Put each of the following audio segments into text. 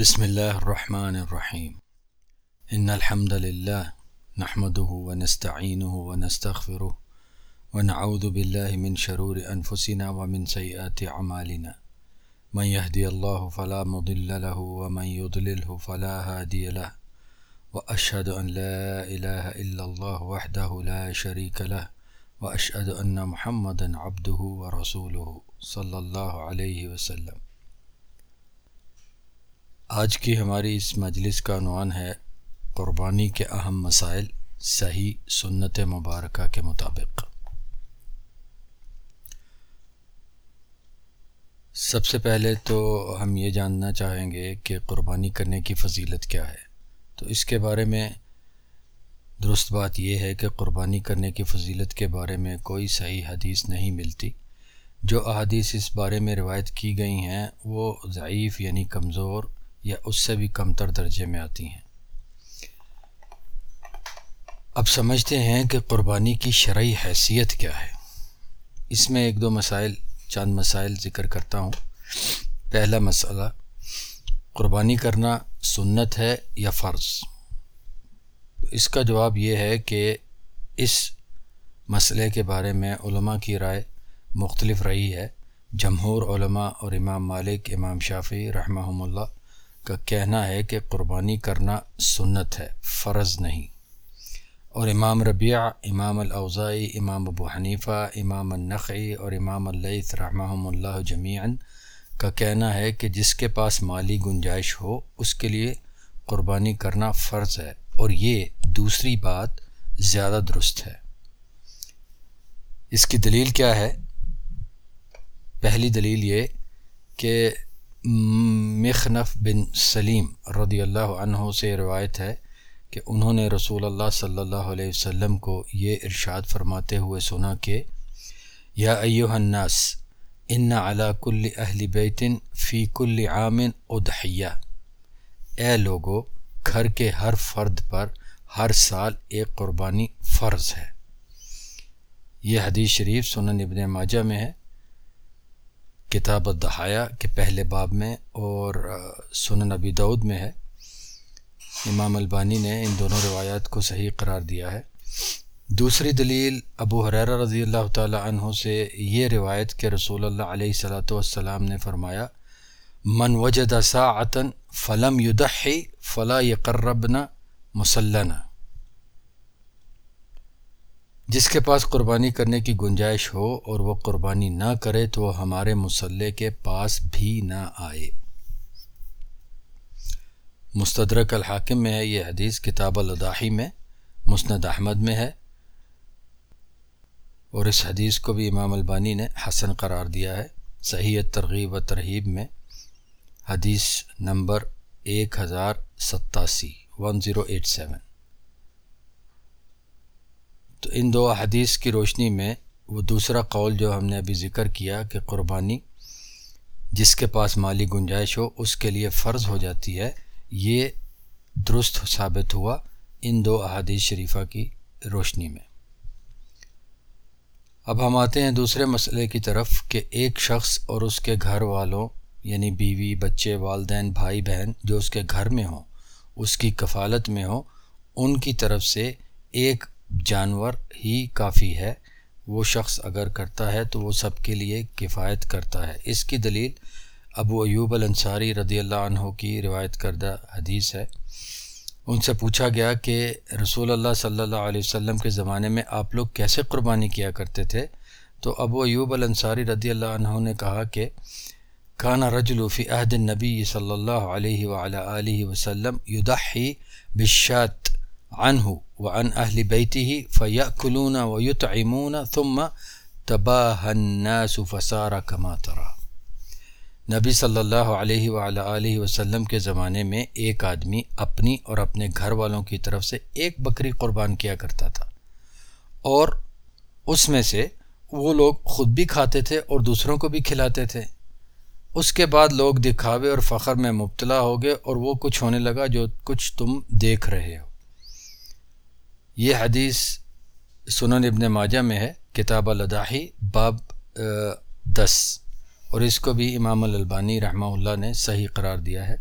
بسم اللہ الرحمن الرحیم۔ ان الحمد للہ نحمده ونستعینه ونستغفره ونعوذ بالله من شرور انفسنا ومن سیئات عمالنا من يهدي الله فلا مضل له ومن يضلله فلا هادي له۔ وأشهد أن لا إله إلا الله وحده لا شريك له۔ وأشهد أن محمدا عبده ورسوله صلى الله عليه وسلم۔ آج کی ہماری اس مجلس کا عنوان ہے قربانی کے اہم مسائل، صحیح سنت مبارکہ کے مطابق۔ سب سے پہلے تو ہم یہ جاننا چاہیں گے کہ قربانی کرنے کی فضیلت کیا ہے۔ تو اس کے بارے میں درست بات یہ ہے کہ قربانی کرنے کی فضیلت کے بارے میں کوئی صحیح حدیث نہیں ملتی۔ جو احادیث اس بارے میں روایت کی گئی ہیں وہ ضعیف یعنی کمزور یا اس سے بھی کم تر درجے میں آتی ہیں۔ اب سمجھتے ہیں کہ قربانی کی شرعی حیثیت کیا ہے۔ اس میں ایک دو مسائل، چند مسائل ذکر کرتا ہوں۔ پہلا مسئلہ، قربانی کرنا سنت ہے یا فرض؟ اس کا جواب یہ ہے کہ اس مسئلے کے بارے میں علماء کی رائے مختلف رہی ہے۔ جمہور علماء اور امام مالک، امام شافی رحمہ اللہ کا کہنا ہے کہ قربانی کرنا سنت ہے، فرض نہیں۔ اور امام ربیع امام الاوزائی، امام ابو حنیفہ، امام النقی اور امام اللیث رحمہ اللہ جمیعاً کا کہنا ہے کہ جس کے پاس مالی گنجائش ہو، اس کے لیے قربانی کرنا فرض ہے۔ اور یہ دوسری بات زیادہ درست ہے۔ اس کی دلیل کیا ہے؟ پہلی دلیل یہ کہ مخنف بن سلیم رضی اللہ عنہ سے روایت ہے کہ انہوں نے رسول اللہ صلی اللہ علیہ وسلم کو یہ ارشاد فرماتے ہوئے سنا کہ، یا ایوہ الناس، ان علا کل اہل بیتن فی کل عامن ادحیہ اے لوگو، گھر کے ہر فرد پر ہر سال ایک قربانی فرض ہے۔ یہ حدیث شریف سنن ابن ماجہ میں ہے۔ کتاب الدحایا کے پہلے باب میں اور سنن نبی دعود میں ہے۔ امام البانی نے ان دونوں روایات کو صحیح قرار دیا ہے۔ دوسری دلیل ابو حریر رضی اللہ تعالی عنہ سے یہ روایت کہ رسول اللہ علیہ صلاۃ والسلام نے فرمایا، من وجد ساعتن فلم یدحی فلا یقربنا مسلنا. جس کے پاس قربانی کرنے کی گنجائش ہو اور وہ قربانی نہ کرے تو وہ ہمارے مسلح کے پاس بھی نہ آئے۔ مستدرک الحاکم میں ہے، یہ حدیث کتاب الداحی میں، مسند احمد میں ہے۔ اور اس حدیث کو بھی امام البانی نے حسن قرار دیا ہے، صحیح ترغیب و ترغیب میں۔ حدیث نمبر ایک ہزار ستاسی ون زیرو ایٹ سیون ان دو حدیث کی روشنی میں وہ دوسرا قول جو ہم نے ابھی ذکر کیا کہ قربانی جس کے پاس مالی گنجائش ہو، اس کے لیے فرض ہو جاتی ہے، یہ درست ثابت ہوا ان دو احادیث شریفہ کی روشنی میں۔ اب ہم آتے ہیں دوسرے مسئلے کی طرف کہ ایک شخص اور اس کے گھر والوں یعنی بیوی، بچے، والدین، بھائی بہن جو اس کے گھر میں ہوں، اس کی کفالت میں ہوں، ان کی طرف سے ایک جانور ہی کافی ہے۔ وہ شخص اگر کرتا ہے تو وہ سب کے لیے کفایت کرتا ہے۔ اس کی دلیل ابو ایوب الانصاری رضی اللہ عنہ کی روایت کردہ حدیث ہے۔ ان سے پوچھا گیا کہ رسول اللہ صلی اللہ علیہ وسلم کے زمانے میں آپ لوگ کیسے قربانی کیا کرتے تھے؟ تو ابو ایوب الانصاری رضی اللہ عنہ نے کہا کہ کانا رجل فی عہد النبی صلی اللہ علیہ علیہ وسلم یدحی بشات عنہ وعن اہل بیتی فیأکلون ویطعمون ثم تباہ الناس فسار کما ترا۔ نبی صلی اللہ علیہ وآلہ وسلم کے زمانے میں ایک آدمی اپنی اور اپنے گھر والوں کی طرف سے ایک بکری قربان کیا کرتا تھا اور اس میں سے وہ لوگ خود بھی کھاتے تھے اور دوسروں کو بھی کھلاتے تھے۔ اس کے بعد لوگ دکھاوے اور فخر میں مبتلا ہو گئے اور وہ کچھ ہونے لگا جو کچھ تم دیکھ رہے ہو۔ یہ حدیث سنن ابن ماجہ میں ہے، کتاب الداحی باب دس۔ اور اس کو بھی امام الالبانی رحمہ اللہ نے صحیح قرار دیا ہے۔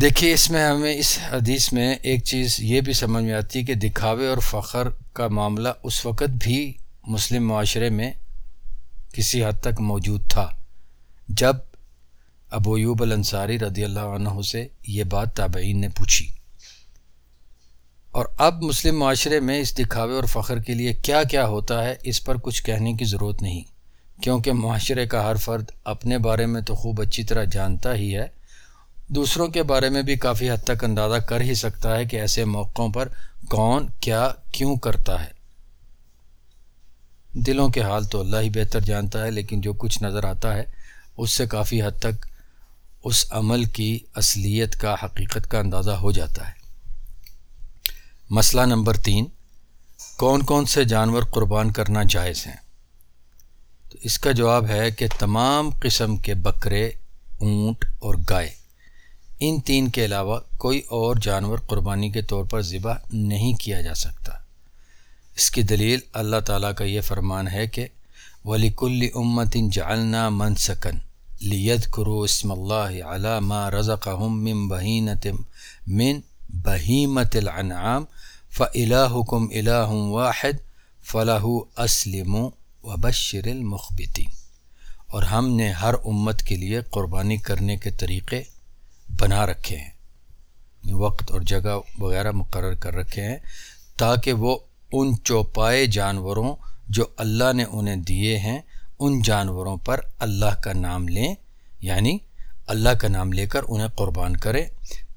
دیکھیے، اس میں ہمیں، اس حدیث میں ایک چیز یہ بھی سمجھ میں آتی ہے کہ دکھاوے اور فخر کا معاملہ اس وقت بھی مسلم معاشرے میں کسی حد تک موجود تھا۔ جب ابو ایوب الانصاری رضی اللہ عنہ سے یہ بات تابعین نے پوچھی۔ اور اب مسلم معاشرے میں اس دکھاوے اور فخر کے لیے کیا کیا ہوتا ہے، اس پر کچھ کہنے کی ضرورت نہیں۔ کیونکہ معاشرے کا ہر فرد اپنے بارے میں تو خوب اچھی طرح جانتا ہی ہے۔ دوسروں کے بارے میں بھی کافی حد تک اندازہ کر ہی سکتا ہے کہ ایسے موقعوں پر کون کیا کیوں کرتا ہے۔ دلوں کے حال تو اللہ ہی بہتر جانتا ہے، لیکن جو کچھ نظر آتا ہے، اس سے کافی حد تک اس عمل کی اصلیت کا، حقیقت کا اندازہ ہو جاتا ہے۔ مسئلہ نمبر تین، کون کون سے جانور قربان کرنا جائز ہیں؟ تو اس کا جواب ہے کہ تمام قسم کے بکرے، اونٹ اور گائے۔ ان تین کے علاوہ کوئی اور جانور قربانی کے طور پر ذبح نہیں کیا جا سکتا۔ اس کی دلیل اللہ تعالیٰ کا یہ فرمان ہے کہ ولی کل امت جالنا من سکن لید کرو اسم اللہ علامہ رضق من بہینت من بہیمت العنعام فلاحکم الہ واحد فلاح اسلم و بشر المخبتین اور ہم نے ہر امت کے لیے قربانی کرنے کے طریقے بنا رکھے ہیں۔ وقت اور جگہ وغیرہ مقرر کر رکھے ہیں تاکہ وہ ان چوپائے جانوروں جو اللہ نے انہیں دیے ہیں، ان جانوروں پر اللہ کا نام لیں یعنی اللہ کا نام لے کر انہیں قربان کرے۔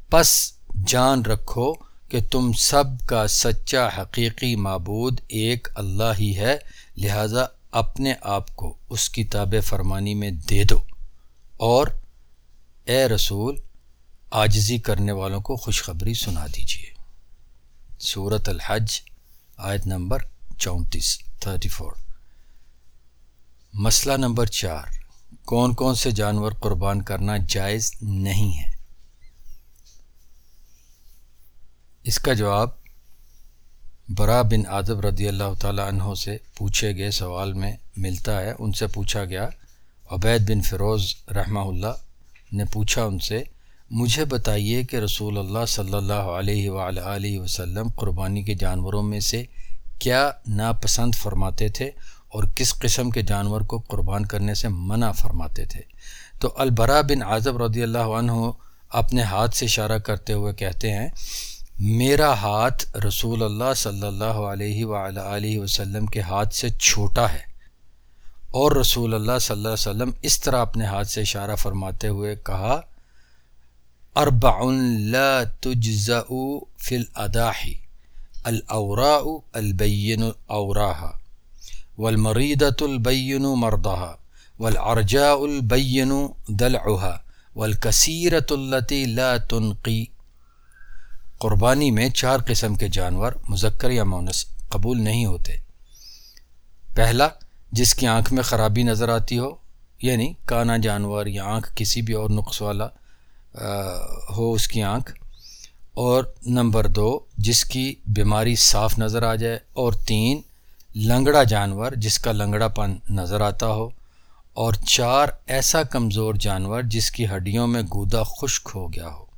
پس جان رکھو کہ تم سب کا سچا حقیقی معبود ایک اللہ ہی ہے، لہذا اپنے آپ کو اس کی تاب فرمانی میں دے دو۔ اور اے رسول آجزی کرنے والوں کو خوشخبری سنا دیجیے صورت الحج، آیت نمبر چونتیس، تھرٹی فور۔ مسئلہ نمبر چار، کون کون سے جانور قربان کرنا جائز نہیں ہے؟ اس کا جواب برا بن آدب رضی اللہ تعالیٰ عنہ سے پوچھے گئے سوال میں ملتا ہے۔ ان سے پوچھا گیا، عبید بن فیروز رحمہ اللہ نے پوچھا ان سے، مجھے بتائیے کہ رسول اللہ صلی اللہ علیہ وآلہ وسلم قربانی کے جانوروں میں سے کیا ناپسند فرماتے تھے اور کس قسم کے جانور کو قربان کرنے سے منع فرماتے تھے؟ تو البرا بن اعظم رضی اللہ عنہ اپنے ہاتھ سے اشارہ کرتے ہوئے کہتے ہیں میرا ہاتھ رسول اللہ صلی اللہ علیہ وآلہ وسلم کے ہاتھ سے چھوٹا ہے اور رسول اللہ صلی اللہ علیہ وسلم اس طرح اپنے ہاتھ سے اشارہ فرماتے ہوئے کہا اربع لا تجزأ في الأداحي الأوراء البين أوراها والمريضة البين مرضها والعرجاء البين دلعها والكثيرة التي لا تنقي قربانی میں چار قسم کے جانور مذکر یا مونس قبول نہیں ہوتے۔ پہلا، جس کی آنکھ میں خرابی نظر آتی ہو یعنی کانا جانور یا آنکھ کسی بھی اور نقص والا ہو اس کی آنکھ۔ اور نمبر دو، جس کی بیماری صاف نظر آ جائے۔ اور تین، لنگڑا جانور جس کا لنگڑا پن نظر آتا ہو۔ اور چار، ایسا کمزور جانور جس کی ہڈیوں میں گودا خشک ہو گیا ہو۔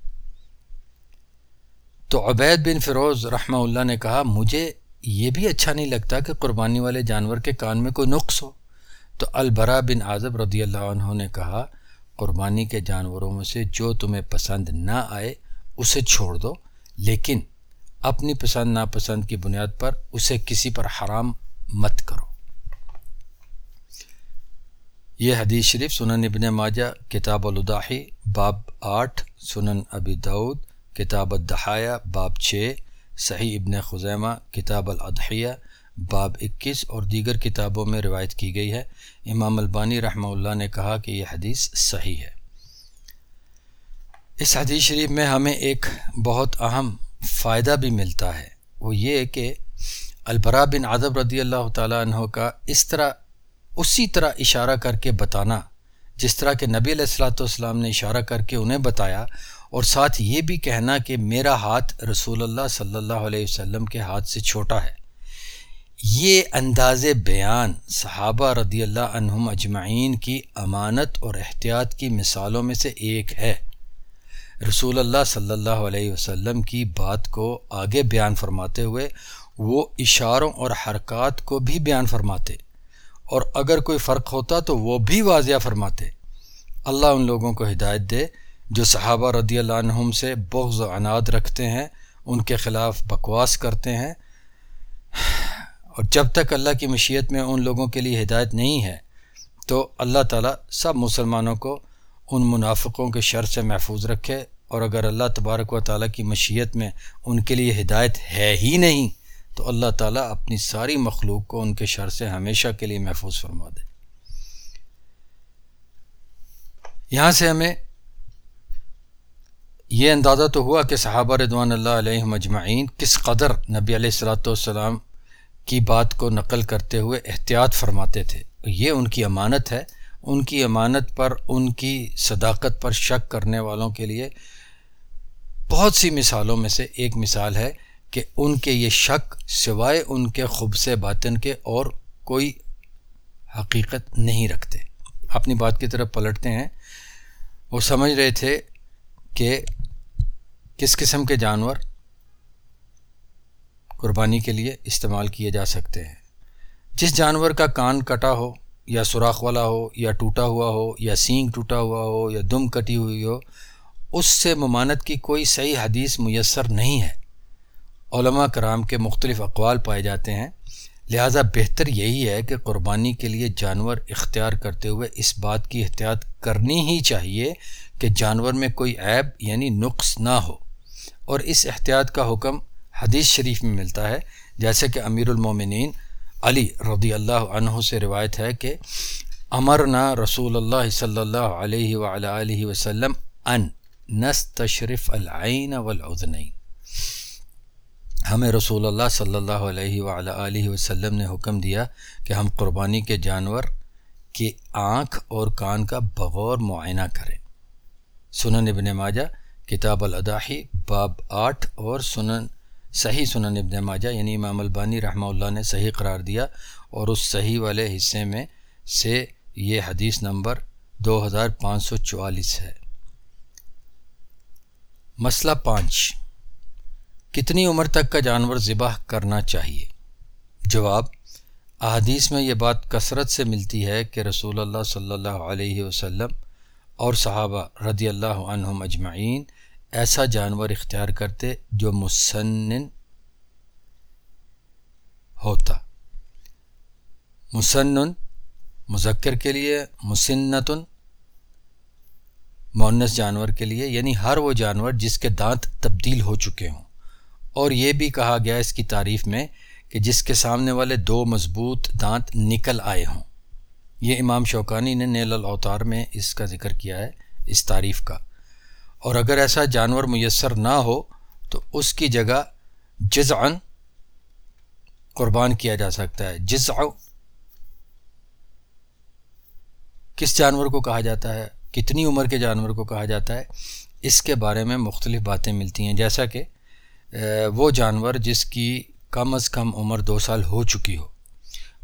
تو عبید بن فیروز رحمہ اللہ نے کہا، مجھے یہ بھی اچھا نہیں لگتا کہ قربانی والے جانور کے کان میں کوئی نقص ہو۔ تو البرا بن اعظب رضی اللہ عنہ نے کہا، قربانی کے جانوروں میں سے جو تمہیں پسند نہ آئے، اسے چھوڑ دو، لیکن اپنی پسند ناپسند کی بنیاد پر اسے کسی پر حرام مت کرو۔ یہ حدیث شریف سنن ابن ماجہ، کتاب الداحی باب آٹھ، سنن ابی دعود کتاب الدحایہ باب چھ، صحیح ابن خزیمہ، کتاب الادحیہ باب اکیس اور دیگر کتابوں میں روایت کی گئی ہے۔ امام البانی رحمہ اللہ نے کہا کہ یہ حدیث صحیح ہے۔ اس حدیث شریف میں ہمیں ایک بہت اہم فائدہ بھی ملتا ہے۔ وہ یہ کہ البرا بن عدب رضی اللہ تعالیٰ عنہ کا اس طرح، اسی طرح اشارہ کر کے بتانا، جس طرح کہ نبی علیہ السلاۃ والسلام نے اشارہ کر کے انہیں بتایا اور ساتھ یہ بھی کہنا کہ میرا ہاتھ رسول اللہ صلی اللہ علیہ وسلم کے ہاتھ سے چھوٹا ہے۔ یہ انداز بیان صحابہ رضی اللہ عنہم اجمعین کی امانت اور احتیاط کی مثالوں میں سے ایک ہے۔ رسول اللہ صلی اللہ علیہ وسلم کی بات کو آگے بیان فرماتے ہوئے وہ اشاروں اور حرکات کو بھی بیان فرماتے۔ اور اگر کوئی فرق ہوتا تو وہ بھی واضح فرماتے۔ اللہ ان لوگوں کو ہدایت دے جو صحابہ رضی اللہ عنہم سے بغض و عناد رکھتے ہیں، ان کے خلاف بکواس کرتے ہیں۔ اور جب تک اللہ کی مشیت میں ان لوگوں کے لیے ہدایت نہیں ہے، تو اللہ تعالیٰ سب مسلمانوں کو ان منافقوں کے شر سے محفوظ رکھے۔ اور اگر اللہ تبارک و تعالیٰ کی مشیت میں ان کے لیے ہدایت ہے ہی نہیں، تو اللہ تعالیٰ اپنی ساری مخلوق کو ان کے شر سے ہمیشہ کے لیے محفوظ فرما دے۔ یہاں سے ہمیں یہ اندازہ تو ہوا کہ صحابہ رضوان اللہ علیہ مجمعین کس قدر نبی علیہ السلاۃ والسلام کی بات کو نقل کرتے ہوئے احتیاط فرماتے تھے۔ یہ ان کی امانت ہے۔ ان کی امانت پر، ان کی صداقت پر شک کرنے والوں کے لیے بہت سی مثالوں میں سے ایک مثال ہے کہ ان کے یہ شک سوائے ان کے خوب سے باطن کے اور کوئی حقیقت نہیں رکھتے۔ اپنی بات کی طرف پلٹتے ہیں۔ وہ سمجھ رہے تھے کہ کس قسم کے جانور قربانی کے لیے استعمال کیے جا سکتے ہیں؟ جس جانور کا کان کٹا ہو، یا سوراخ والا ہو، یا ٹوٹا ہوا ہو، یا سینگ ٹوٹا ہوا ہو، یا دم کٹی ہوئی ہو، اس سے ممانت کی کوئی صحیح حدیث میسر نہیں ہے۔ علماء کرام کے مختلف اقوال پائے جاتے ہیں۔ لہٰذا بہتر یہی ہے کہ قربانی کے لیے جانور اختیار کرتے ہوئے اس بات کی احتیاط کرنی ہی چاہیے کہ جانور میں کوئی عیب یعنی نقص نہ ہو۔ اور اس احتیاط کا حکم حدیث شریف میں ملتا ہے، جیسے کہ امیر المومنین علی رضی اللہ عنہ سے روایت ہے کہ امرنا رسول اللہ صلی اللہ علیہ وآلہ وسلم ان نستشرف العین والعذنین۔ ہمیں رسول اللہ صلی اللہ علیہ وآلہ وسلم نے حکم دیا کہ ہم قربانی کے جانور کی آنکھ اور کان کا بغور معائنہ کریں۔ سنن ابن ماجہ، کتاب الاداحی باب آٹھ اور سنن، صحیح سنن ابن ماجہ یعنی امام البانی رحمہ اللہ نے صحیح قرار دیا اور اس صحیح والے حصے میں سے یہ حدیث نمبر دو ہزار پانچ سو چوالیس ہے۔ مسئلہ پانچ، کتنی عمر تک کا جانور ذبح کرنا چاہیے؟ جواب، احادیث میں یہ بات کثرت سے ملتی ہے کہ رسول اللہ صلی اللہ علیہ وسلم اور صحابہ رضی اللہ عنہم اجمعین ایسا جانور اختیار کرتے جو مسنن ہوتا۔ مسنن مذکر کے لیے، مسنتن مونس جانور کے لیے یعنی ہر وہ جانور جس کے دانت تبدیل ہو چکے ہوں۔ اور یہ بھی کہا گیا اس کی تعریف میں کہ جس کے سامنے والے دو مضبوط دانت نکل آئے ہوں۔ یہ امام شوکانی نے نیل الاوتار میں اس کا ذکر کیا ہے، اس تعریف کا۔ اور اگر ایسا جانور میسر نہ ہو، تو اس کی جگہ جزعن قربان کیا جا سکتا ہے۔ جزع کس جانور کو کہا جاتا ہے؟ کتنی عمر کے جانور کو کہا جاتا ہے؟ اس کے بارے میں مختلف باتیں ملتی ہیں۔ جیسا کہ وہ جانور جس کی کم از کم عمر دو سال ہو چکی ہو۔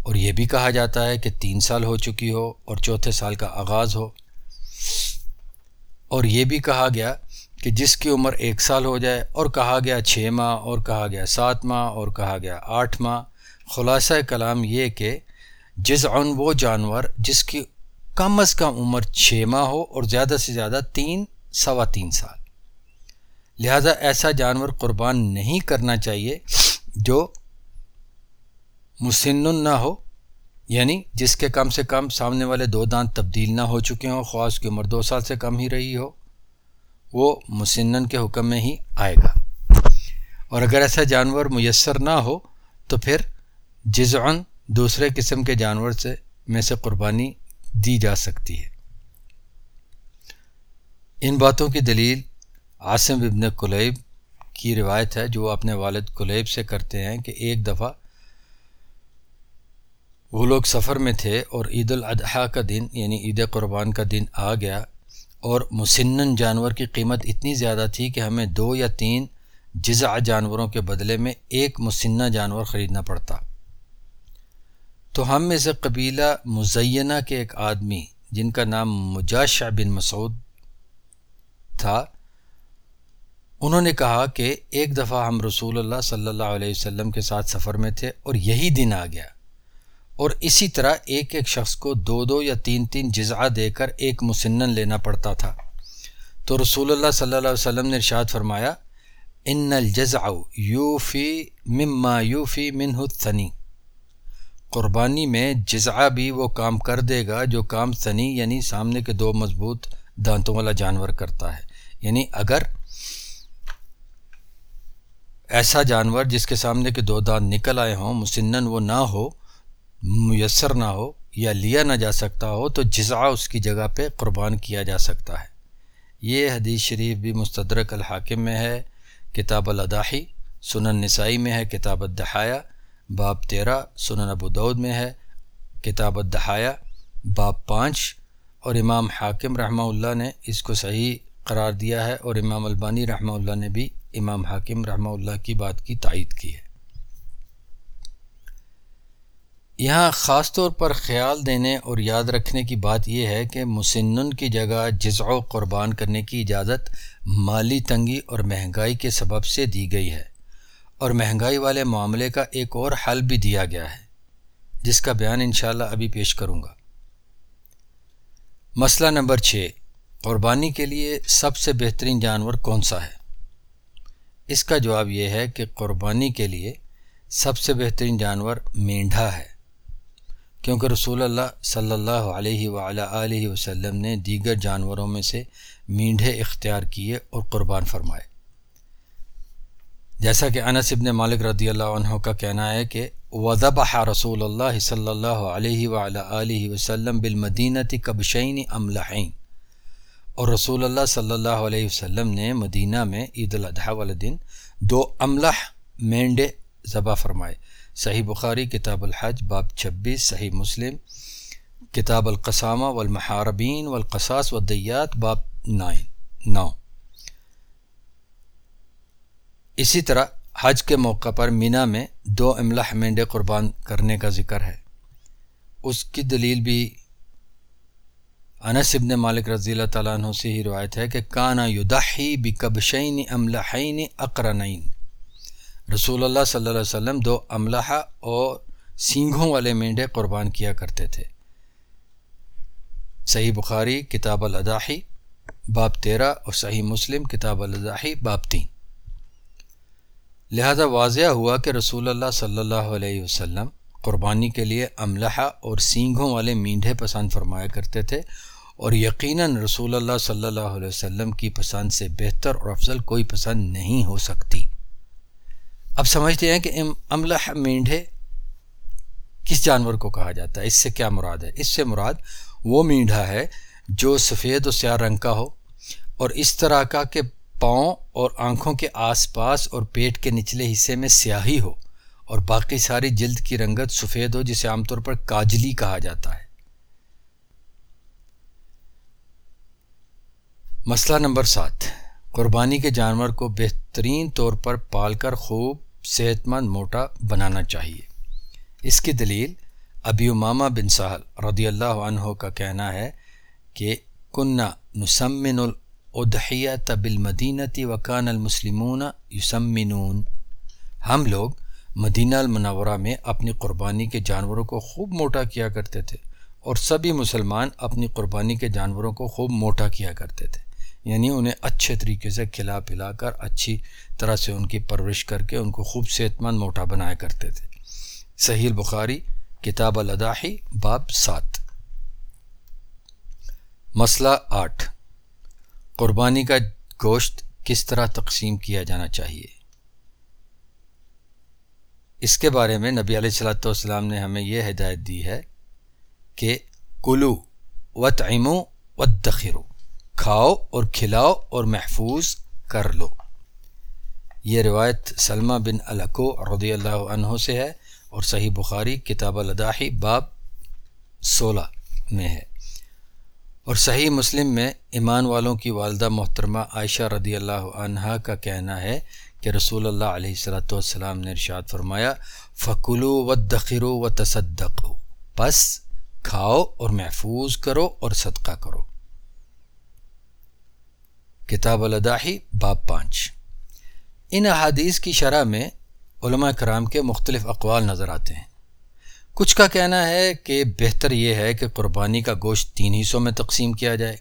اور یہ بھی کہا جاتا ہے کہ تین سال ہو چکی ہو اور چوتھے سال کا آغاز ہو۔ اور یہ بھی کہا گیا کہ جس کی عمر ایک سال ہو جائے اور کہا گیا چھ ماہ اور کہا گیا سات ماہ اور کہا گیا آٹھ ماہ، خلاصہ کلام یہ کہ جز عن وہ جانور جس کی کم از کم عمر چھ ماہ ہو اور زیادہ سے زیادہ تین، سوا تین سال۔ لہذا ایسا جانور قربان نہیں کرنا چاہیے جو مسن نہ ہو یعنی جس کے کم سے کم سامنے والے دو دانت تبدیل نہ ہو چکے ہوں خواص کی عمر دو سال سے کم ہی رہی ہو، وہ مسنن کے حکم میں ہی آئے گا۔ اور اگر ایسا جانور میسر نہ ہو، تو پھر جزعن دوسرے قسم کے جانور سے میں سے قربانی دی جا سکتی ہے۔ ان باتوں کی دلیل عاصم ابن کلیب کی روایت ہے، جو اپنے والد کلیب سے کرتے ہیں کہ ایک دفعہ وہ لوگ سفر میں تھے اور عید الاضحیٰ کا دن یعنی عید قربان کا دن آ گیا اور مسنن جانور کی قیمت اتنی زیادہ تھی کہ ہمیں دو یا تین جزا جانوروں کے بدلے میں ایک مسنہ جانور خریدنا پڑتا۔ تو ہم میں سے قبیلہ مزینہ کے ایک آدمی، جن کا نام مجاشہ بن مسعود تھا، انہوں نے کہا کہ ایک دفعہ ہم رسول اللہ صلی اللہ علیہ وسلم کے ساتھ سفر میں تھے اور یہی دن آ گیا۔ اور اسی طرح ایک ایک شخص کو دو دو یا تین تین جزا دے کر ایک مسنن لینا پڑتا تھا۔ تو رسول اللہ صلی اللہ علیہ وسلم نے ارشاد فرمایا، ان الجزع یوفی مما یوفی منہ ثنی قربانی میں جزا بھی وہ کام کر دے گا جو کام ثنی یعنی سامنے کے دو مضبوط دانتوں والا جانور کرتا ہے۔ یعنی اگر ایسا جانور جس کے سامنے کے دو دانت نکل آئے ہوں، مسنن وہ نہ ہو میسر نہ ہو یا لیا نہ جا سکتا ہو تو جزا اس کی جگہ پہ قربان کیا جا سکتا ہے۔ یہ حدیث شریف بھی مستدرک الحاکم میں ہے، کتاب الاداحی سنن نسائی میں ہے، کتاب الدحایا باب تیرہ سنن ابو دود میں ہے، کتاب الدحایا باب پانچ اور امام حاکم رحمہ اللہ نے اس کو صحیح قرار دیا ہے اور امام البانی رحمہ اللہ نے بھی امام حاکم رحمہ اللہ کی بات کی تائید کی ہے۔ یہاں خاص طور پر خیال دینے اور یاد رکھنے کی بات یہ ہے کہ مسنن کی جگہ جزع و قربان کرنے کی اجازت مالی تنگی اور مہنگائی کے سبب سے دی گئی ہے اور مہنگائی والے معاملے کا ایک اور حل بھی دیا گیا ہے، جس کا بیان انشاءاللہ ابھی پیش کروں گا۔ مسئلہ نمبر چھ، قربانی کے لیے سب سے بہترین جانور کون سا ہے؟ اس کا جواب یہ ہے کہ قربانی کے لیے سب سے بہترین جانور مینڈھا ہے۔ کیونکہ رسول اللہ صلی اللہ علیہ وآلہ وسلم نے دیگر جانوروں میں سے مینڈھے اختیار کیے اور قربان فرمائے۔ جیسا کہ انس ابن مالک رضی اللہ عنہ کا کہنا ہے کہ وضبح رسول اللہ صلی اللہ علیہ وآلہ وسلم بالمدینتی کبشین املحین اور رسول اللہ صلی اللہ علیہ وسلم نے مدینہ میں عید الاضحیٰ والے دن دو املح مینڈے ذبح فرمائے۔ صحیح بخاری، کتاب الحج، باب چھبیس، صحیح مسلم، کتاب القسامہ والمحاربین والقصاص والدیات، باب نائن، نو۔ اسی طرح حج کے موقع پر مینا میں دو املح مینڈے قربان کرنے کا ذکر ہے۔ اس کی دلیل بھی انس ابن مالک رضی اللہ تعالیٰ عنہ سے ہی روایت ہے کہ کانا یدحی بکبشین املحین اقرنین۔ رسول اللہ صلی اللہ علیہ وسلم دو املحہ اور سینگھوں والے مینڈے قربان کیا کرتے تھے۔ صحیح بخاری، کتاب الاداحی باب تیرہ اور صحیح مسلم، کتاب الاداحی باب تین۔ لہذا واضح ہوا کہ رسول اللہ صلی اللہ علیہ وسلم قربانی کے لیے املحہ اور سینگھوں والے مینڈھے پسند فرمایا کرتے تھے اور یقیناً رسول اللہ صلی اللہ علیہ وسلم کی پسند سے بہتر اور افضل کوئی پسند نہیں ہو سکتی۔ اب سمجھتے ہیں کہ املح مینڈھے کس جانور کو کہا جاتا ہے؟ اس سے کیا مراد ہے؟ اس سے مراد وہ مینڈھا ہے جو سفید و سیاہ رنگ کا ہو اور اس طرح کا کہ پاؤں اور آنکھوں کے آس پاس اور پیٹ کے نچلے حصے میں سیاہی ہو اور باقی ساری جلد کی رنگت سفید ہو جسے عام طور پر کاجلی کہا جاتا ہے۔ مسئلہ نمبر سات۔ قربانی کے جانور کو بہترین طور پر پال کر خوب صحت مند موٹا بنانا چاہیے۔ اس کی دلیل ابی امامہ بن سہل رضی اللہ عنہ کا کہنا ہے کہ کنہ نسمن الدحیہ تب المدینتی وکان المسلمون یسمنون۔ ہم لوگ مدینہ المنورہ میں اپنی قربانی کے جانوروں کو خوب موٹا کیا کرتے تھے اور سبھی مسلمان اپنی قربانی کے جانوروں کو خوب موٹا کیا کرتے تھے۔ یعنی انہیں اچھے طریقے سے کھلا پلا کر اچھی طرح سے ان کی پرورش کر کے ان کو خوب صحت مند موٹا بنایا کرتے تھے۔ صحیح بخاری کتاب الاداحی باب سات۔ مسئلہ آٹھ۔ قربانی کا گوشت کس طرح تقسیم کیا جانا چاہیے؟ اس کے بارے میں نبی علیہ السلاۃ والسلام نے ہمیں یہ ہدایت دی ہے کہ کلو و تعیم و کھاؤ اور کھلاؤ اور محفوظ کر لو۔ یہ روایت سلمہ بن الکو رضی اللہ عنہ سے ہے اور صحیح بخاری کتاب الداحی باب سولہ میں ہے۔ اور صحیح مسلم میں ایمان والوں کی والدہ محترمہ عائشہ رضی اللہ عنہ کا کہنا ہے کہ رسول اللہ علیہ السلاۃ والسلام نے ارشاد فرمایا فکلو و دخرو و تصدق پس کھاؤ اور محفوظ کرو اور صدقہ کرو۔ کتاب الداحی باب پانچ۔ ان احادیث کی شرح میں علماء کرام کے مختلف اقوال نظر آتے ہیں۔ کچھ کا کہنا ہے کہ بہتر یہ ہے کہ قربانی کا گوشت تین حصوں میں تقسیم کیا جائے۔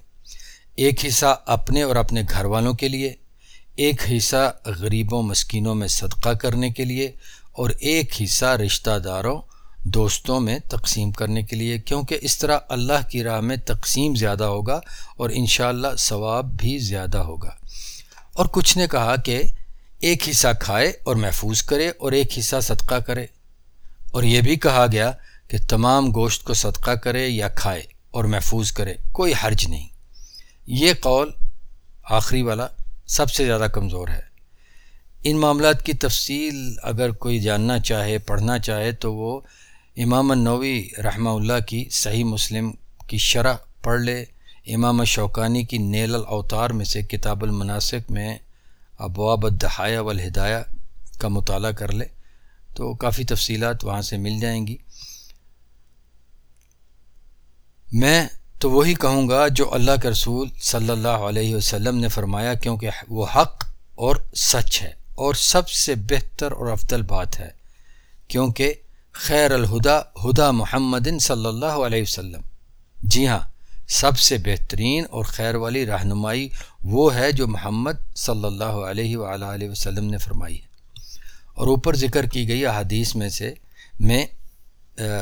ایک حصہ اپنے اور اپنے گھر والوں کے لیے، ایک حصہ غریبوں مسکینوں میں صدقہ کرنے کے لیے، اور ایک حصہ رشتہ داروں دوستوں میں تقسیم کرنے کے لیے، کیونکہ اس طرح اللہ کی راہ میں تقسیم زیادہ ہوگا اور انشاءاللہ ثواب بھی زیادہ ہوگا۔ اور کچھ نے کہا کہ ایک حصہ کھائے اور محفوظ کرے اور ایک حصہ صدقہ کرے۔ اور یہ بھی کہا گیا کہ تمام گوشت کو صدقہ کرے یا کھائے اور محفوظ کرے، کوئی حرج نہیں۔ یہ قول آخری والا سب سے زیادہ کمزور ہے۔ ان معاملات کی تفصیل اگر کوئی جاننا چاہے، پڑھنا چاہے تو وہ امام النوی رحمہ اللہ کی صحیح مسلم کی شرح پڑھ لے۔ امام شوکانی کی نیل الاوتار میں سے کتاب المناسک میں ابواب الدحایہ والہدایہ کا مطالعہ کر لے تو کافی تفصیلات وہاں سے مل جائیں گی۔ میں تو وہی کہوں گا جو اللہ کے رسول صلی اللہ علیہ وسلم نے فرمایا، کیونکہ وہ حق اور سچ ہے اور سب سے بہتر اور افضل بات ہے۔ کیونکہ خیر الہدا، ہدا محمد صلی اللہ علیہ وسلم۔ جی ہاں سب سے بہترین اور خیر والی رہنمائی وہ ہے جو محمد صلی اللہ علیہ وآلہ وسلم نے فرمائی ہے۔ اور اوپر ذکر کی گئی احادیث میں سے میں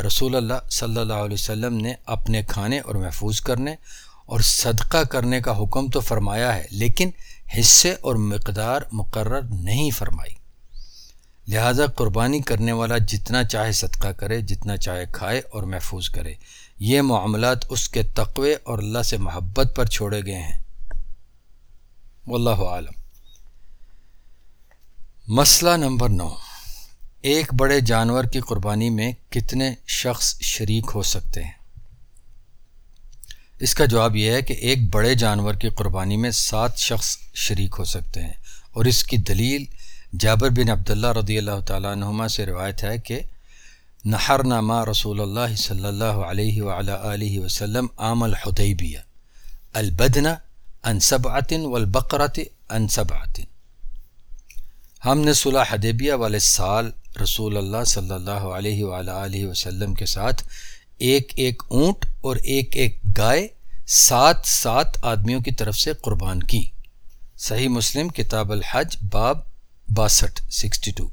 رسول اللہ صلی اللہ علیہ وسلم نے اپنے کھانے اور محفوظ کرنے اور صدقہ کرنے کا حکم تو فرمایا ہے، لیکن حصے اور مقدار مقرر نہیں فرمائی۔ لہذا قربانی کرنے والا جتنا چاہے صدقہ کرے، جتنا چاہے کھائے اور محفوظ کرے۔ یہ معاملات اس کے تقوی اور اللہ سے محبت پر چھوڑے گئے ہیں۔ واللہ عالم مسئلہ نمبر نو۔ ایک بڑے جانور کی قربانی میں کتنے شخص شریک ہو سکتے ہیں؟ اس کا جواب یہ ہے کہ ایک بڑے جانور کی قربانی میں سات شخص شریک ہو سکتے ہیں اور اس کی دلیل جابر بن عبداللہ رضی اللہ تعالیٰ عنہما سے روایت ہے کہ نہر نامہ رسول اللہ صلی اللہ علیہ وآلہ وسلم عام الحدیبیہ، البدن انصبعتن والبقرت انصبعتن ہم نے صلح حدیبیہ والے سال رسول اللہ صلی اللہ علیہ وآلہ وسلم کے ساتھ ایک ایک اونٹ اور ایک ایک گائے سات سات آدمیوں کی طرف سے قربان کی۔ صحیح مسلم، کتاب الحج، باب باسٹھ، سکسٹی ٹو۔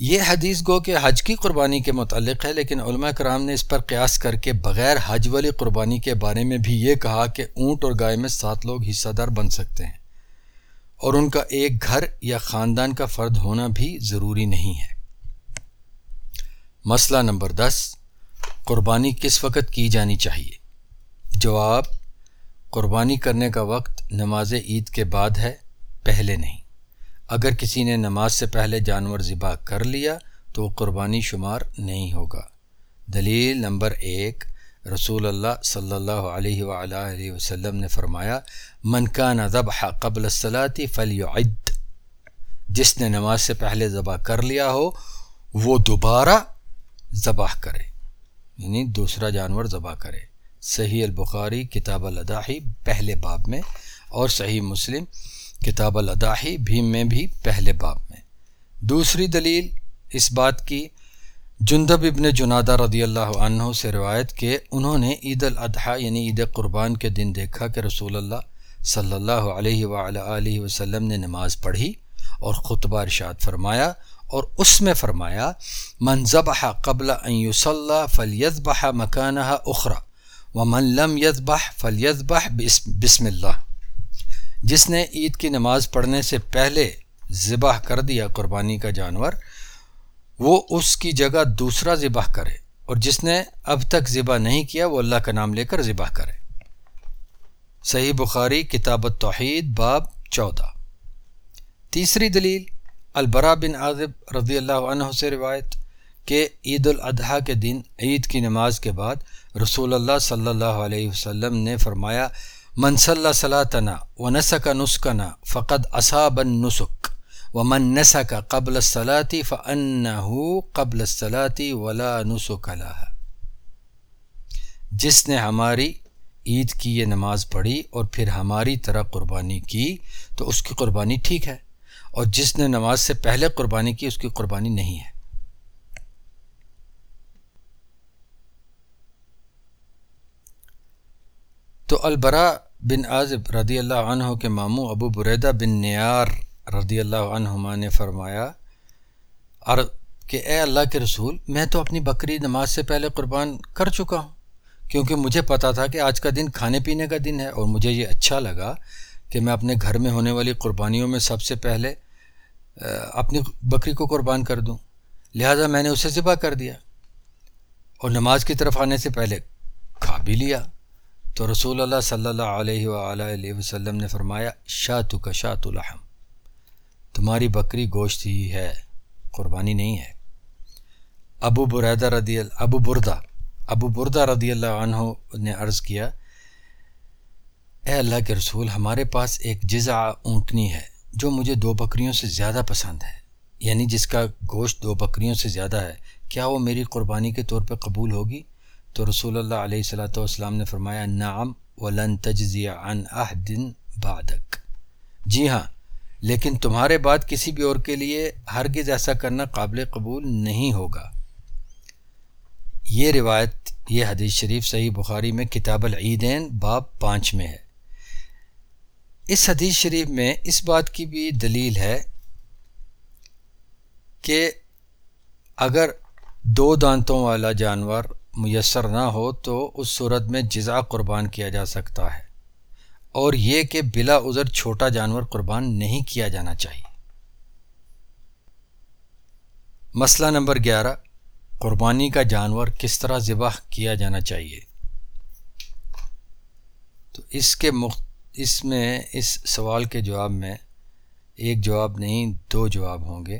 یہ حدیث گو کہ حج کی قربانی کے متعلق ہے، لیکن علماء کرام نے اس پر قیاس کر کے بغیر حج والی قربانی کے بارے میں بھی یہ کہا کہ اونٹ اور گائے میں سات لوگ حصہ دار بن سکتے ہیں، اور ان کا ایک گھر یا خاندان کا فرد ہونا بھی ضروری نہیں ہے۔ مسئلہ نمبر دس، قربانی کس وقت کی جانی چاہیے؟ جواب، قربانی کرنے کا وقت نماز عید کے بعد ہے، پہلے نہیں۔ اگر کسی نے نماز سے پہلے جانور ذبح کر لیا تو وہ قربانی شمار نہیں ہوگا۔ دلیل نمبر ایک، رسول اللہ صلی اللہ علیہ وآلہ وسلم نے فرمایا، من کا ذبح قبل الصلاتی فلیعد جس نے نماز سے پہلے ذبح کر لیا ہو، وہ دوبارہ ذبح کرے۔ یعنی دوسرا جانور ذبح کرے۔ صحیح البخاری، کتاب الداحی پہلے باب میں، اور صحیح مسلم کتاب الداحی بھی میں بھی پہلے باب میں۔ دوسری دلیل اس بات کی، جندب ابن جنادہ رضی اللہ عنہ سے روایت کہ انہوں نے عید الاضحیٰ یعنی عید قربان کے دن دیکھا کہ رسول اللہ صلی اللہ علیہ وآلہ وسلم نے نماز پڑھی اور خطبہ ارشاد فرمایا اور اس میں فرمایا، من ذبح قبل ان یصلی فلیذبح مکانہ اخرى، ومن لم یذبح فلیذبح بسم اللہ۔ جس نے عید کی نماز پڑھنے سے پہلے ذبح کر دیا قربانی کا جانور، وہ اس کی جگہ دوسرا ذبح کرے اور جس نے اب تک ذبح نہیں کیا، وہ اللہ کا نام لے کر ذبح کرے۔ صحیح بخاری، کتاب التوحید، باب چودہ۔ تیسری دلیل البرا بن عازب رضی اللہ عنہ سے روایت کہ عید الاضحیٰ کے دن، عید کی نماز کے بعد رسول اللہ صلی اللہ علیہ وسلم نے فرمایا من صلاطنا و نسک نسکنا فقد اصاب النسک و من نسک قبل الصلاتی فانه قبل الصلاتی ولا نسک لها۔ جس نے ہماری عید کی یہ نماز پڑھی اور پھر ہماری طرح قربانی کی تو اس کی قربانی ٹھیک ہے، اور جس نے نماز سے پہلے قربانی کی اس کی قربانی نہیں ہے۔ تو البرا بن عازب رضی اللہ عنہ کے ماموں ابو بریدہ بن نیار رضی اللہ عنہما نے فرمایا کہ اے اللہ کے رسول، میں تو اپنی بکری نماز سے پہلے قربان کر چکا ہوں، کیونکہ مجھے پتا تھا کہ آج کا دن کھانے پینے کا دن ہے، اور مجھے یہ اچھا لگا کہ میں اپنے گھر میں ہونے والی قربانیوں میں سب سے پہلے اپنی بکری کو قربان کر دوں۔ لہٰذا میں نے اسے ذبح کر دیا اور نماز کی طرف آنے سے پہلے کھا بھی لیا۔ تو رسول اللہ صلی اللہ علیہ وآلہ وسلم نے فرمایا شاہ کا شاۃ الحم تمہاری بکری گوشت ہی ہے، قربانی نہیں ہے۔ ابو بریدہ رضی اللہ، ابو بردہ ابو بردہ رضی اللہ عنہ نے عرض کیا، اے اللہ کے رسول، ہمارے پاس ایک جزا اونٹنی ہے جو مجھے دو بکریوں سے زیادہ پسند ہے۔ یعنی جس کا گوشت دو بکریوں سے زیادہ ہے، کیا وہ میری قربانی کے طور پہ قبول ہوگی؟ تو رسول اللہ علیہ صلاۃ والسلام نے فرمایا، نعم ولن تجزیہ عن دن بعدک۔ جی ہاں لیکن تمہارے بعد کسی بھی اور کے لیے ہرگز ایسا کرنا قابل قبول نہیں ہوگا۔ یہ روایت، یہ حدیث شریف صحیح بخاری میں کتاب العیدین باب پانچ میں ہے۔ اس حدیث شریف میں اس بات کی بھی دلیل ہے کہ اگر دو دانتوں والا جانور میسر نہ ہو تو اس صورت میں جزا قربان کیا جا سکتا ہے۔ اور یہ کہ بلا ازر چھوٹا جانور قربان نہیں کیا جانا چاہیے۔ مسئلہ نمبر گیارہ، قربانی کا جانور کس طرح ذبح کیا جانا چاہیے۔ تو اس کے مخ اس میں، اس سوال کے جواب میں ایک جواب نہیں، دو جواب ہوں گے۔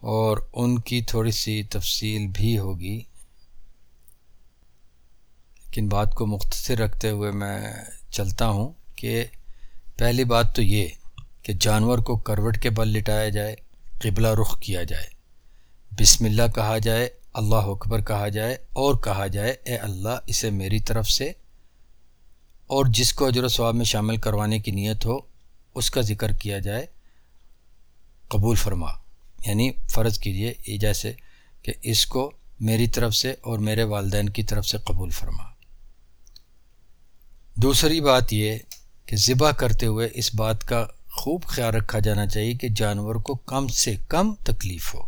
اور ان کی تھوڑی سی تفصیل بھی ہوگی۔ لیکن بات کو مختصر رکھتے ہوئے میں چلتا ہوں کہ پہلی بات تو یہ کہ جانور کو کروٹ کے بل لٹایا جائے، قبلہ رخ کیا جائے۔ بسم اللہ کہا جائے، اللہ اکبر کہا جائے اور کہا جائے، اے اللہ، اسے میری طرف سے۔ اور جس کو اجر و ثواب میں شامل کروانے کی نیت ہو، اس کا ذکر کیا جائے، قبول فرما۔ یعنی فرض کیجیے یہ جیسے کہ اس کو میری طرف سے اور میرے والدین کی طرف سے قبول فرما۔ دوسری بات یہ کہ ذبح کرتے ہوئے اس بات کا خوب خیال رکھا جانا چاہیے کہ جانور کو کم سے کم تکلیف ہو۔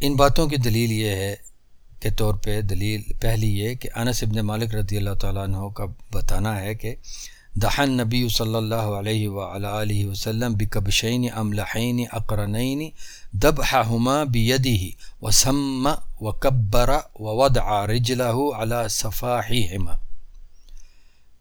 ان باتوں کی دلیل یہ ہے کے طور پہ دلیل پہلی یہ کہ انس ابن مالک رضی اللہ تعالیٰ عنہ کا بتانا ہے کہ دہن نبی صلی اللہ علیہ و علیہ وسلم بکبشین املحین اقرنین دبحہما بیدی و سم و کبر رجلہ علی صفاحہما۔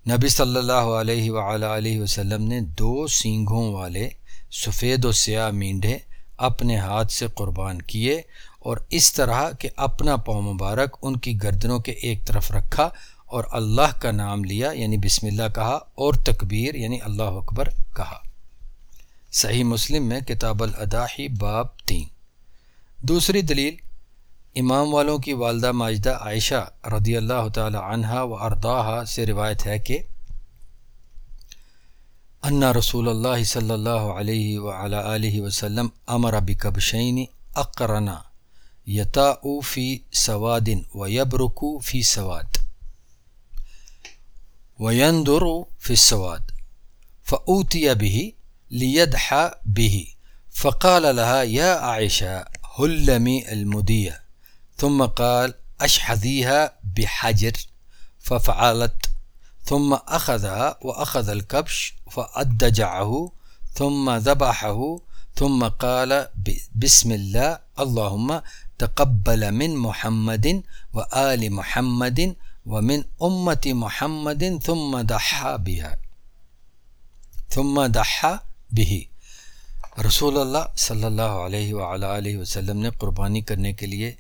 نبی صلی اللہ علیہ و علیہ وسلم نے دو سینگھوں والے سفید و سیاہ مینڈھے اپنے ہاتھ سے قربان کیے اور اس طرح کہ اپنا پاؤں مبارک ان کی گردنوں کے ایک طرف رکھا اور اللہ کا نام لیا یعنی بسم اللہ کہا، اور تکبیر یعنی اللہ اکبر کہا۔ صحیح مسلم میں کتاب الاداحی باب تین۔ دوسری دلیل، امام والوں کی والدہ ماجدہ عائشہ رضی اللہ تعالی عنہا و ارداحا سے روایت ہے کہ انا رسول اللہ صلی اللہ علیہ و علیہ وسلم امر بکبشین اقرنا یتا فی سوادن و یبرکو فی سواد۔ ویندر فی سواد فعوتی بھی لیدح بھی فقال لها یا عائشہ حلمی المدیہ ثم قال اشحذیها بحجر ففعلت ثم أخذها وأخذ الكبش فأدجعه ثم ذبحه ثم قال بسم الله اللهم تقبل من محمد و محمد و من امت محمد ثم دحا بها. ثم دحا بھی رسول اللہ صلی اللہ علیہ وآلہ وسلم نے قربانی کرنے کے لیے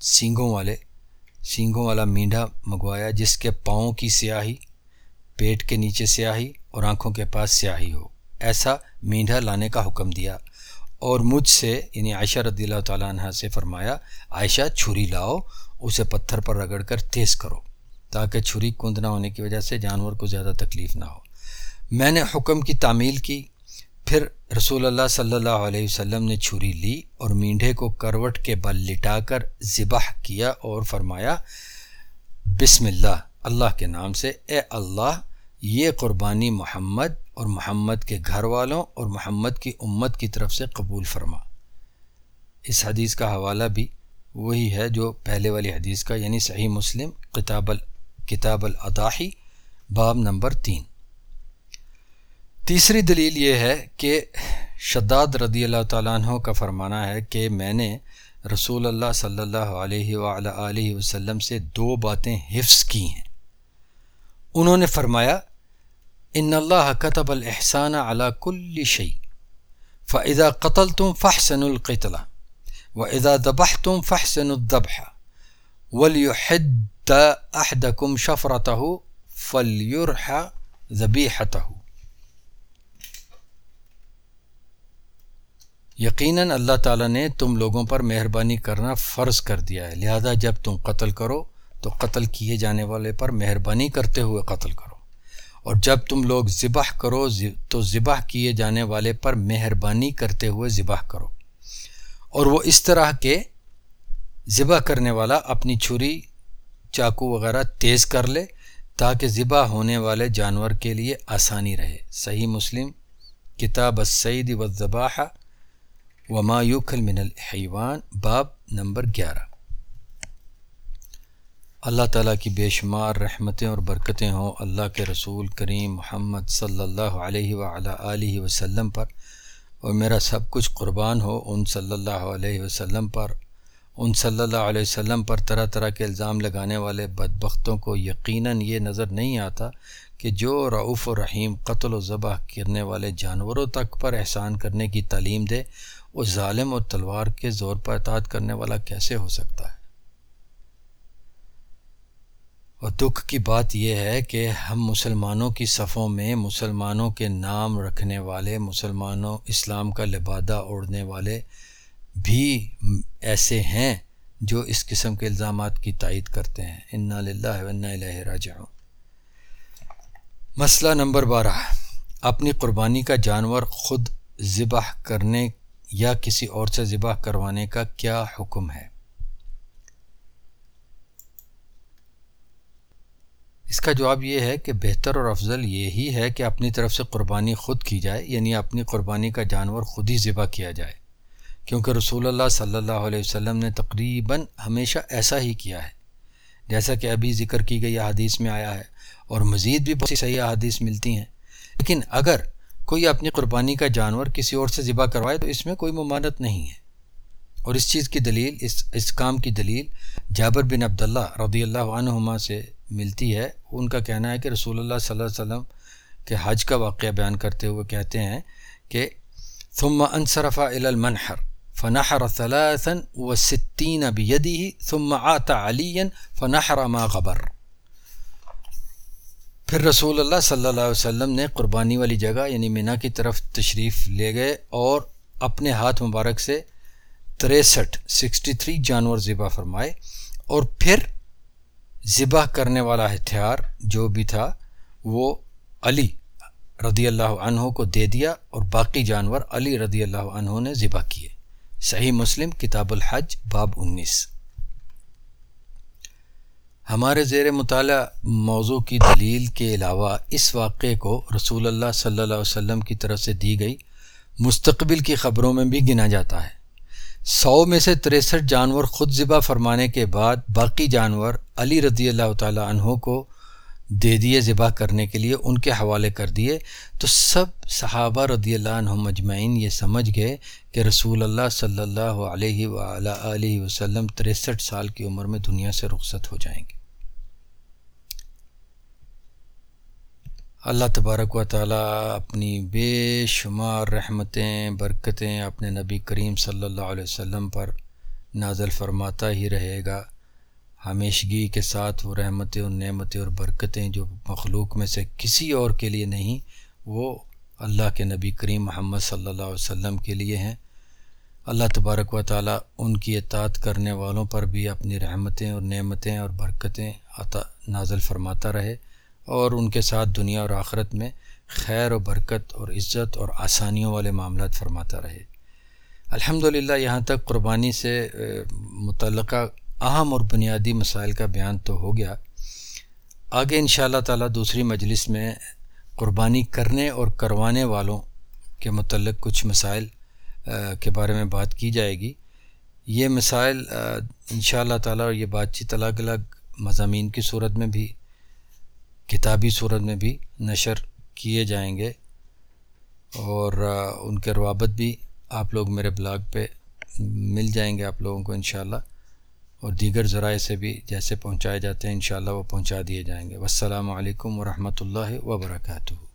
سینگوں والے، سینگوں والا مینڈھا منگوایا جس کے پاؤں کی سیاہی، پیٹ کے نیچے سیاہی اور آنکھوں کے پاس سیاہی ہو۔ ایسا مینڈھا لانے کا حکم دیا اور مجھ سے یعنی عائشہ رضی اللہ تعالیٰ عنہ سے فرمایا، عائشہ چھری لاؤ، اسے پتھر پر رگڑ کر تیز کرو۔ تاکہ چھری کند نہ ہونے کی وجہ سے جانور کو زیادہ تکلیف نہ ہو۔ میں نے حکم کی تعمیل کی، پھر رسول اللہ صلی اللہ علیہ وسلم نے چھری لی اور مینڈھے کو کروٹ کے بل لٹا کر ذبح کیا اور فرمایا، بسم اللہ اللہ کے نام سے، اے اللہ، یہ قربانی محمد اور محمد کے گھر والوں اور محمد کی امت کی طرف سے قبول فرما۔ اس حدیث کا حوالہ بھی وہی ہے جو پہلے والی حدیث کا یعنی صحیح مسلم کتاب ال کتاب الاداحی باب نمبر تین۔ تیسری دلیل یہ ہے کہ شداد رضی اللہ تعالیٰ عنہ کا فرمانا ہے کہ میں نے رسول اللہ صلی اللہ علیہ وآلہ وسلم سے دو باتیں حفظ کی ہیں۔ انہوں نے فرمایا، ان اللہ قطب الحسان علی کل شعی فضا قتل تم فحسن القتلا و ادا دبح تم فحسن الدبح ولیحد احدکم شفرتہ فلیرح ذبیحتہ یقیناً اللہ تعالیٰ نے تم لوگوں پر مہربانی کرنا فرض کر دیا ہے، لہذا جب تم قتل کرو تو قتل کیے جانے والے پر مہربانی کرتے ہوئے قتل کرو، اور جب تم لوگ ذبح کرو تو ذبح کیے جانے والے پر مہربانی کرتے ہوئے ذبح کرو۔ اور وہ اس طرح کے ذبح کرنے والا اپنی چھری چاقو وغیرہ تیز کر لے تاکہ ذبح ہونے والے جانور کے لیے آسانی رہے۔ صحیح مسلم، کتاب السعید و ذباح وما یوکھل من الحیوان، باب نمبر گیارہ۔ اللہ تعالیٰ کی بے شمار رحمتیں اور برکتیں ہوں اللہ کے رسول کریم محمد صلی اللہ علیہ و وسلم پر۔ اور میرا سب کچھ قربان ہو ان صلی اللہ علیہ وسلم پر۔ ان صلی اللہ علیہ وسلم پر طرح طرح کے الزام لگانے والے بدبختوں کو یقیناً یہ نظر نہیں آتا کہ جو رعوف و رحیم قتل و ذبح کرنے والے جانوروں تک پر احسان کرنے کی تعلیم دے وہ ظالم اور تلوار کے زور پر اطاعت کرنے والا کیسے ہو سکتا ہے؟ اور دکھ کی بات یہ ہے کہ ہم مسلمانوں کی صفوں میں مسلمانوں کے نام رکھنے والے، مسلمانوں اسلام کا لبادہ اوڑھنے والے بھی ایسے ہیں جو اس قسم کے الزامات کی تائید کرتے ہیں۔ انا للہ الہ کیونکہ رسول اللہ صلی اللہ علیہ وسلم نے تقریباً ہمیشہ ایسا ہی کیا ہے۔ جیسا کہ ابھی ذکر کی گئی حدیث میں آیا ہے اور مزید بھی بہت سی صحیح حدیث ملتی ہیں۔ لیکن اگر کوئی اپنی قربانی کا جانور کسی اور سے ذبح کروائے تو اس میں کوئی ممانت نہیں ہے۔ اور اس چیز کی دلیل، اس اس کام کی دلیل جابر بن عبداللہ رضی اللہ عنہما سے ملتی ہے۔ ان کا کہنا ہے کہ رسول اللہ صلی اللہ علیہ وسلم کے حج کا واقعہ بیان کرتے ہوئے کہتے ہیں کہ ثم انصرف الى المنحر۔ فنحر ثلاثا وستین بیدی ثم آت علی فنحر ما غبر. پھر رسول اللہ صلی اللہ علیہ وسلم نے قربانی والی جگہ یعنی مینا کی طرف تشریف لے گئے اور اپنے ہاتھ مبارک سے تریسٹھ، سکسٹی تھری جانور ذبح فرمائے اور پھر ذبح کرنے والا ہتھیار جو بھی تھا وہ علی رضی اللہ عنہ کو دے دیا اور باقی جانور علی رضی اللہ عنہ نے ذبح کیے۔ صحیح مسلم، کتاب الحج، باب انیس۔ ہمارے زیر مطالعہ موضوع کی دلیل کے علاوہ اس واقعے کو رسول اللہ صلی اللہ علیہ وسلم کی طرف سے دی گئی مستقبل کی خبروں میں بھی گنا جاتا ہے۔ سو میں سے تریسٹھ جانور خود ذبح فرمانے کے بعد باقی جانور علی رضی اللہ تعالیٰ عنہ کو دے دیے ذبح کرنے کے لیے ان کے حوالے کر دیے۔ تو سب صحابہ رضی اللہ عنہ مجمعین یہ سمجھ گئے کہ رسول اللہ صلی اللہ علیہ وآلہ وسلم تریسٹھ سال کی عمر میں دنیا سے رخصت ہو جائیں گے۔ اللہ تبارک و تعالیٰ اپنی بے شمار رحمتیں، برکتیں اپنے نبی کریم صلی اللہ علیہ وسلم پر نازل فرماتا ہی رہے گا۔ ہمیشگی کے ساتھ وہ رحمتیں اور نعمتیں اور برکتیں جو مخلوق میں سے کسی اور کے لیے نہیں، وہ اللہ کے نبی کریم محمد صلی اللہ علیہ وسلم کے لیے ہیں۔ اللہ تبارک و تعالیٰ ان کی اطاعت کرنے والوں پر بھی اپنی رحمتیں اور نعمتیں اور برکتیں عطا نازل فرماتا رہے اور ان کے ساتھ دنیا اور آخرت میں خیر و برکت اور عزت اور آسانیوں والے معاملات فرماتا رہے۔ الحمد یہاں تک قربانی سے متعلقہ اہم اور بنیادی مسائل کا بیان تو ہو گیا۔ آگے ان شاء اللہ تعالیٰ دوسری مجلس میں قربانی کرنے اور کروانے والوں کے متعلق کچھ مسائل کے بارے میں بات کی جائے گی۔ یہ مسائل ان شاء اللہ تعالیٰ اور یہ بات چیت الگ الگ مضامین کی صورت میں بھی، کتابی صورت میں بھی نشر کیے جائیں گے۔ اور ان کے روابط بھی آپ لوگ میرے بلاگ پہ مل جائیں گے آپ لوگوں کو انشاءاللہ۔ اور دیگر ذرائع سے بھی جیسے پہنچائے جاتے ہیں، انشاءاللہ وہ پہنچا دیے جائیں گے۔ والسلام علیکم ورحمۃ اللہ وبرکاتہ۔